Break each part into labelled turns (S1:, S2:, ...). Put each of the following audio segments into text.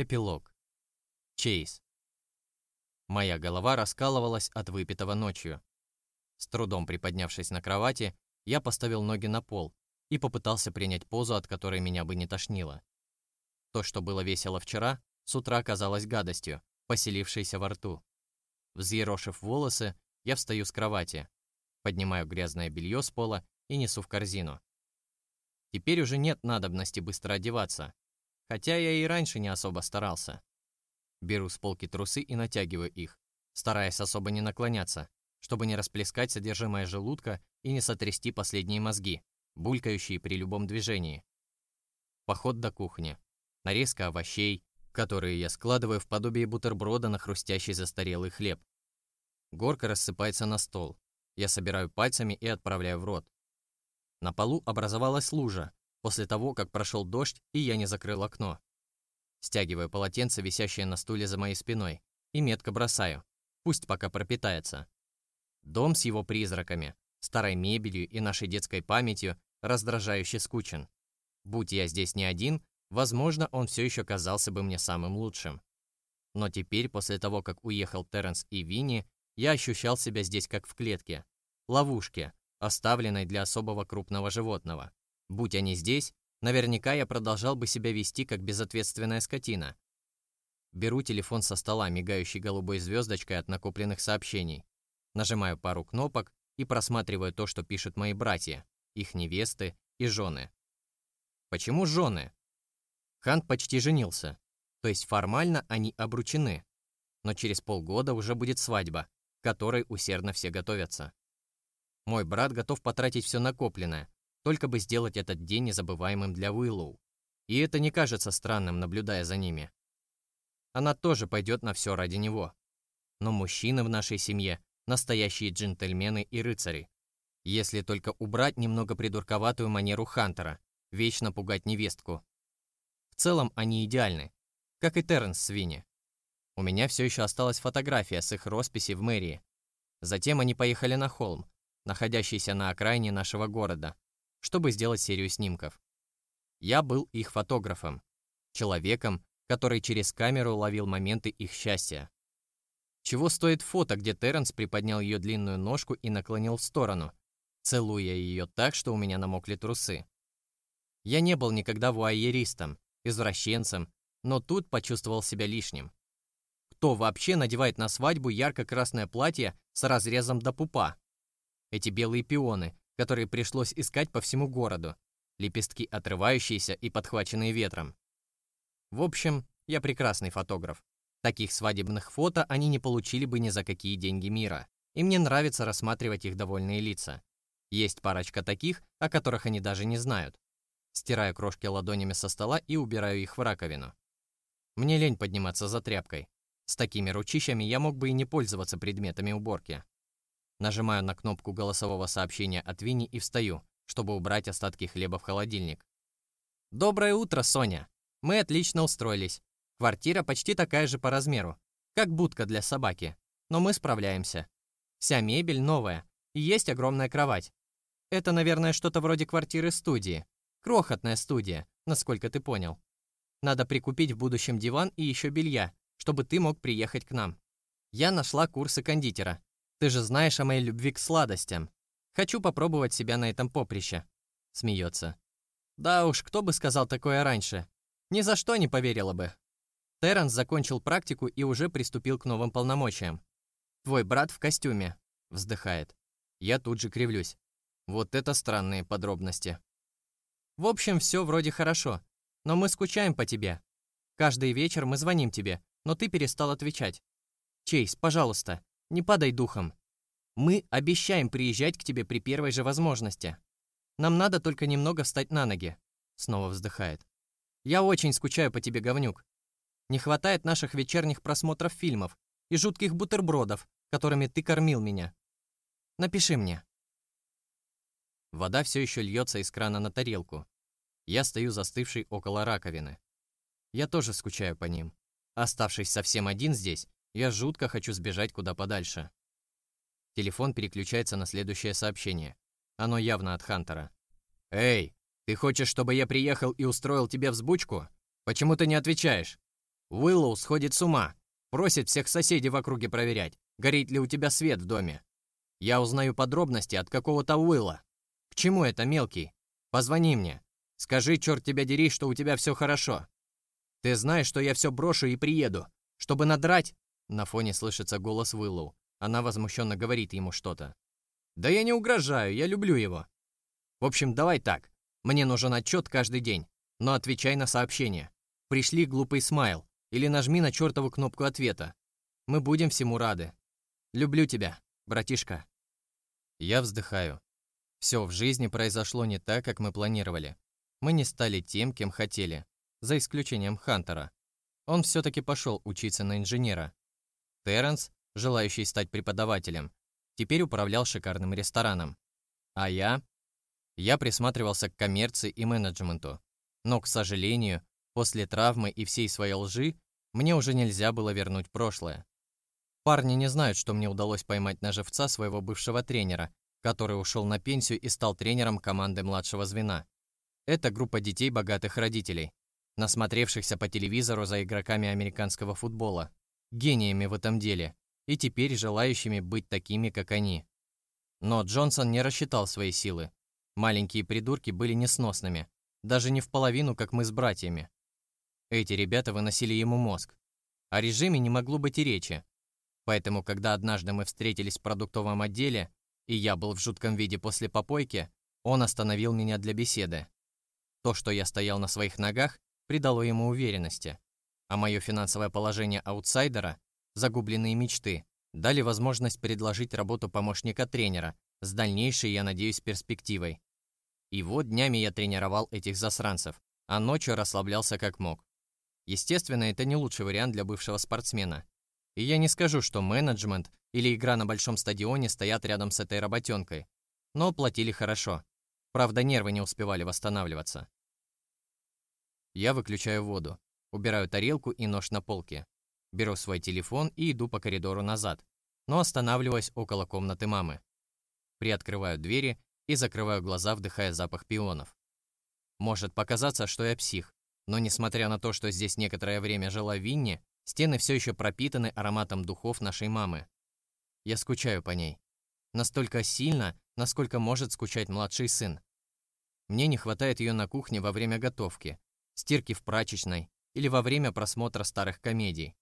S1: Эпилог. Чейз. Моя голова раскалывалась от выпитого ночью. С трудом приподнявшись на кровати, я поставил ноги на пол и попытался принять позу, от которой меня бы не тошнило. То, что было весело вчера, с утра казалось гадостью, поселившейся во рту. Взъерошив волосы, я встаю с кровати, поднимаю грязное белье с пола и несу в корзину. Теперь уже нет надобности быстро одеваться, хотя я и раньше не особо старался. Беру с полки трусы и натягиваю их, стараясь особо не наклоняться, чтобы не расплескать содержимое желудка и не сотрясти последние мозги, булькающие при любом движении. Поход до кухни. Нарезка овощей, которые я складываю в подобие бутерброда на хрустящий застарелый хлеб. Горка рассыпается на стол. Я собираю пальцами и отправляю в рот. На полу образовалась лужа, после того, как прошел дождь, и я не закрыл окно. Стягиваю полотенце, висящее на стуле за моей спиной, и метко бросаю. Пусть пока пропитается. Дом с его призраками, старой мебелью и нашей детской памятью раздражающе скучен. Будь я здесь не один, возможно, он все еще казался бы мне самым лучшим. Но теперь, после того, как уехал Терренс и Винни, я ощущал себя здесь как в клетке, ловушке, оставленной для особого крупного животного. Будь они здесь, наверняка я продолжал бы себя вести как безответственная скотина. Беру телефон со стола, мигающий голубой звездочкой от накопленных сообщений. Нажимаю пару кнопок и просматриваю то, что пишут мои братья, их невесты и жены. Почему жены? Хант почти женился, то есть формально они обручены, но через полгода уже будет свадьба, к которой усердно все готовятся. Мой брат готов потратить все накопленное, только бы сделать этот день незабываемым для Уиллоу. И это не кажется странным, наблюдая за ними. Она тоже пойдет на все ради него. Но мужчины в нашей семье – настоящие джентльмены и рыцари. Если только убрать немного придурковатую манеру Хантера, вечно пугать невестку. В целом они идеальны, как и Терренс с Винни. У меня все еще осталась фотография с их росписи в мэрии. Затем они поехали на холм, находящийся на окраине нашего города, чтобы сделать серию снимков. Я был их фотографом, человеком, который через камеру ловил моменты их счастья. Чего стоит фото, где Терренс приподнял ее длинную ножку и наклонил в сторону, целуя ее так, что у меня намокли трусы. Я не был никогда вуайеристом, извращенцем, но тут почувствовал себя лишним. Кто вообще надевает на свадьбу ярко-красное платье с разрезом до пупа? Эти белые пионы, которые пришлось искать по всему городу, лепестки отрывающиеся и подхваченные ветром. В общем, я прекрасный фотограф. Таких свадебных фото они не получили бы ни за какие деньги мира. И мне нравится рассматривать их довольные лица. Есть парочка таких, о которых они даже не знают. Стираю крошки ладонями со стола и убираю их в раковину. Мне лень подниматься за тряпкой. С такими ручищами я мог бы и не пользоваться предметами уборки. Нажимаю на кнопку голосового сообщения от Винни и встаю, чтобы убрать остатки хлеба в холодильник. «Доброе утро, Соня! Мы отлично устроились. Квартира почти такая же по размеру, как будка для собаки, но мы справляемся. Вся мебель новая, и есть огромная кровать. Это, наверное, что-то вроде квартиры-студии. Крохотная студия, насколько ты понял. Надо прикупить в будущем диван и еще белья, чтобы ты мог приехать к нам. Я нашла курсы кондитера, ты же знаешь о моей любви к сладостям. Хочу попробовать себя на этом поприще. Смеется. Да уж, кто бы сказал такое раньше? Ни за что не поверила бы. Терренс закончил практику и уже приступил к новым полномочиям. Твой брат в костюме. Вздыхает. Я тут же кривлюсь. Вот это странные подробности. В общем, все вроде хорошо, но мы скучаем по тебе. Каждый вечер мы звоним тебе, но ты перестал отвечать. Чейз, пожалуйста, не падай духом. Мы обещаем приезжать к тебе при первой же возможности. Нам надо только немного встать на ноги. Снова вздыхает. Я очень скучаю по тебе, говнюк. Не хватает наших вечерних просмотров фильмов и жутких бутербродов, которыми ты кормил меня. Напиши мне. Вода все еще льется из крана на тарелку. Я стою застывший около раковины. Я тоже скучаю по ним. Оставшись совсем один здесь, я жутко хочу сбежать куда подальше. Телефон переключается на следующее сообщение. Оно явно от Хантера. «Эй, ты хочешь, чтобы я приехал и устроил тебе взбучку? Почему ты не отвечаешь?» Уиллоу сходит с ума, просит всех соседей в округе проверять, горит ли у тебя свет в доме. Я узнаю подробности от какого-то Уилла. К чему это, мелкий? Позвони мне. Скажи, черт тебя дери, что у тебя все хорошо. Ты знаешь, что я все брошу и приеду, чтобы надрать...» На фоне слышится голос Уиллоу. Она возмущенно говорит ему что-то. «Да я не угрожаю, я люблю его. В общем, давай так. Мне нужен отчет каждый день, но отвечай на сообщение. Пришли глупый смайл или нажми на чертову кнопку ответа. Мы будем всему рады. Люблю тебя, братишка». Я вздыхаю. Все в жизни произошло не так, как мы планировали. Мы не стали тем, кем хотели, за исключением Хантера. Он все-таки пошел учиться на инженера. Терренс, желающий стать преподавателем, теперь управлял шикарным рестораном. А я? Я присматривался к коммерции и менеджменту. Но, к сожалению, после травмы и всей своей лжи, мне уже нельзя было вернуть прошлое. Парни не знают, что мне удалось поймать на живца своего бывшего тренера, который ушел на пенсию и стал тренером команды младшего звена. Это группа детей богатых родителей, насмотревшихся по телевизору за игроками американского футбола, гениями в этом деле и теперь желающими быть такими, как они. Но Джонсон не рассчитал свои силы. Маленькие придурки были несносными, даже не в половину, как мы с братьями. Эти ребята выносили ему мозг. О режиме не могло быть и речи. Поэтому, когда однажды мы встретились в продуктовом отделе, и я был в жутком виде после попойки, он остановил меня для беседы. То, что я стоял на своих ногах, придало ему уверенности, а мое финансовое положение аутсайдера, загубленные мечты, дали возможность предложить работу помощника тренера с дальнейшей, я надеюсь, перспективой. И вот днями я тренировал этих засранцев, а ночью расслаблялся как мог. Естественно, это не лучший вариант для бывшего спортсмена. И я не скажу, что менеджмент или игра на большом стадионе стоят рядом с этой работенкой, но платили хорошо. Правда, нервы не успевали восстанавливаться. Я выключаю воду, убираю тарелку и нож на полке. Беру свой телефон и иду по коридору назад, но останавливаюсь около комнаты мамы. Приоткрываю двери и закрываю глаза, вдыхая запах пионов. Может показаться, что я псих, но несмотря на то, что здесь некоторое время жила Винни, стены все еще пропитаны ароматом духов нашей мамы. Я скучаю по ней. Настолько сильно, насколько может скучать младший сын. Мне не хватает ее на кухне во время готовки, стирки в прачечной или во время просмотра старых комедий.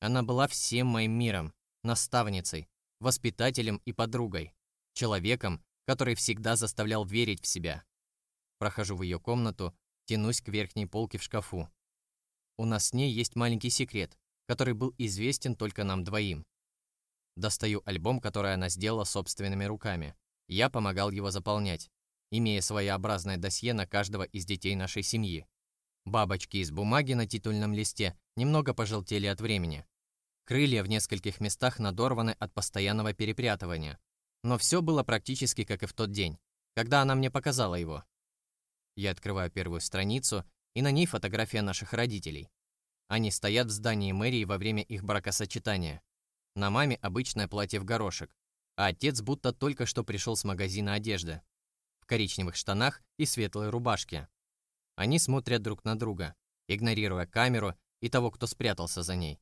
S1: Она была всем моим миром, наставницей, воспитателем и подругой, человеком, который всегда заставлял верить в себя. Прохожу в ее комнату, тянусь к верхней полке в шкафу. У нас с ней есть маленький секрет, который был известен только нам двоим. Достаю альбом, который она сделала собственными руками. Я помогал его заполнять, имея своеобразное досье на каждого из детей нашей семьи. Бабочки из бумаги на титульном листе немного пожелтели от времени. Крылья в нескольких местах надорваны от постоянного перепрятывания. Но все было практически как и в тот день, когда она мне показала его. Я открываю первую страницу, и на ней фотография наших родителей. Они стоят в здании мэрии во время их бракосочетания. На маме обычное платье в горошек, а отец будто только что пришел с магазина одежды. В коричневых штанах и светлой рубашке. Они смотрят друг на друга, игнорируя камеру и того, кто спрятался за ней.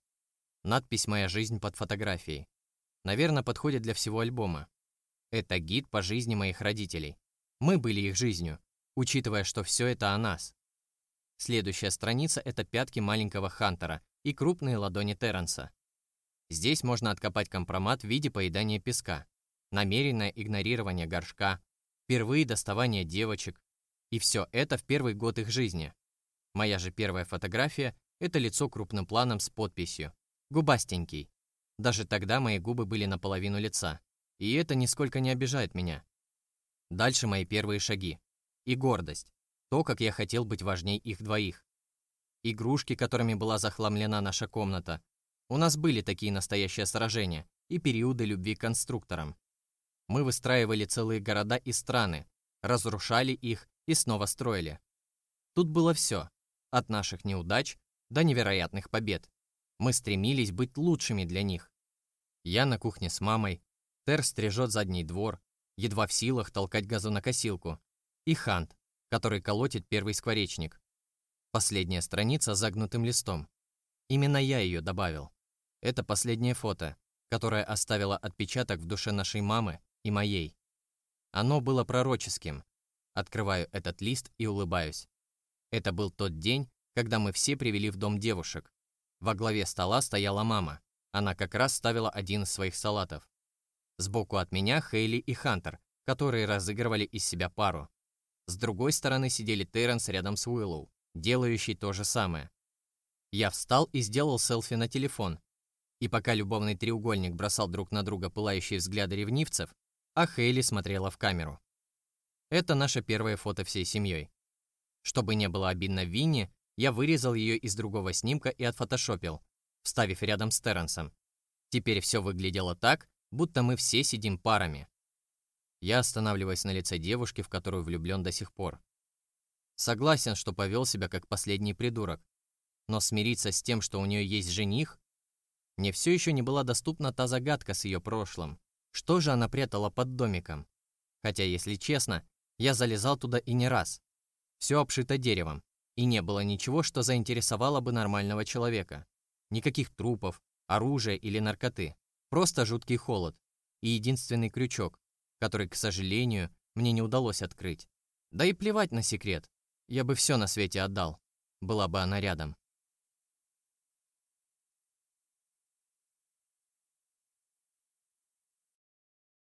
S1: Надпись «Моя жизнь» под фотографией. Наверное, подходит для всего альбома. Это гид по жизни моих родителей. Мы были их жизнью, учитывая, что все это о нас. Следующая страница – это пятки маленького Хантера и крупные ладони Терренса. Здесь можно откопать компромат в виде поедания песка, намеренное игнорирование горшка, впервые доставание девочек. И все это в первый год их жизни. Моя же первая фотография – это лицо крупным планом с подписью «Губастенький». Даже тогда мои губы были наполовину лица, и это нисколько не обижает меня. Дальше мои первые шаги. И гордость. То, как я хотел быть важней их двоих. Игрушки, которыми была захламлена наша комната, у нас были такие настоящие сражения и периоды любви к конструкторам. Мы выстраивали целые города и страны, разрушали их и снова строили. Тут было все, от наших неудач до невероятных побед. Мы стремились быть лучшими для них. Я на кухне с мамой, Тер стрижет задний двор, едва в силах толкать газонокосилку, и Хант, который колотит первый скворечник. Последняя страница с загнутым листом. Именно я ее добавил. Это последнее фото, которое оставило отпечаток в душе нашей мамы и моей. Оно было пророческим. Открываю этот лист и улыбаюсь. Это был тот день, когда мы все привели в дом девушек. Во главе стола стояла мама. Она как раз ставила один из своих салатов. Сбоку от меня Хейли и Хантер, которые разыгрывали из себя пару. С другой стороны сидели Терренс рядом с Уиллоу, делающий то же самое. Я встал и сделал селфи на телефон. И пока любовный треугольник бросал друг на друга пылающие взгляды ревнивцев, а Хейли смотрела в камеру. Это наше первое фото всей семьей. Чтобы не было обидно Винни, я вырезал ее из другого снимка и отфотошопил, вставив рядом с Терренсом. Теперь все выглядело так, будто мы все сидим парами. Я останавливаюсь на лице девушки, в которую влюблен до сих пор. Согласен, что повел себя как последний придурок, но смириться с тем, что у нее есть жених, мне все еще не была доступна та загадка с ее прошлым. Что же она прятала под домиком? Хотя, если честно, я залезал туда и не раз. Все обшито деревом, и не было ничего, что заинтересовало бы нормального человека. Никаких трупов, оружия или наркоты. Просто жуткий холод. И единственный крючок, который, к сожалению, мне не удалось открыть. Да и плевать на секрет. Я бы все на свете отдал. Была бы она рядом.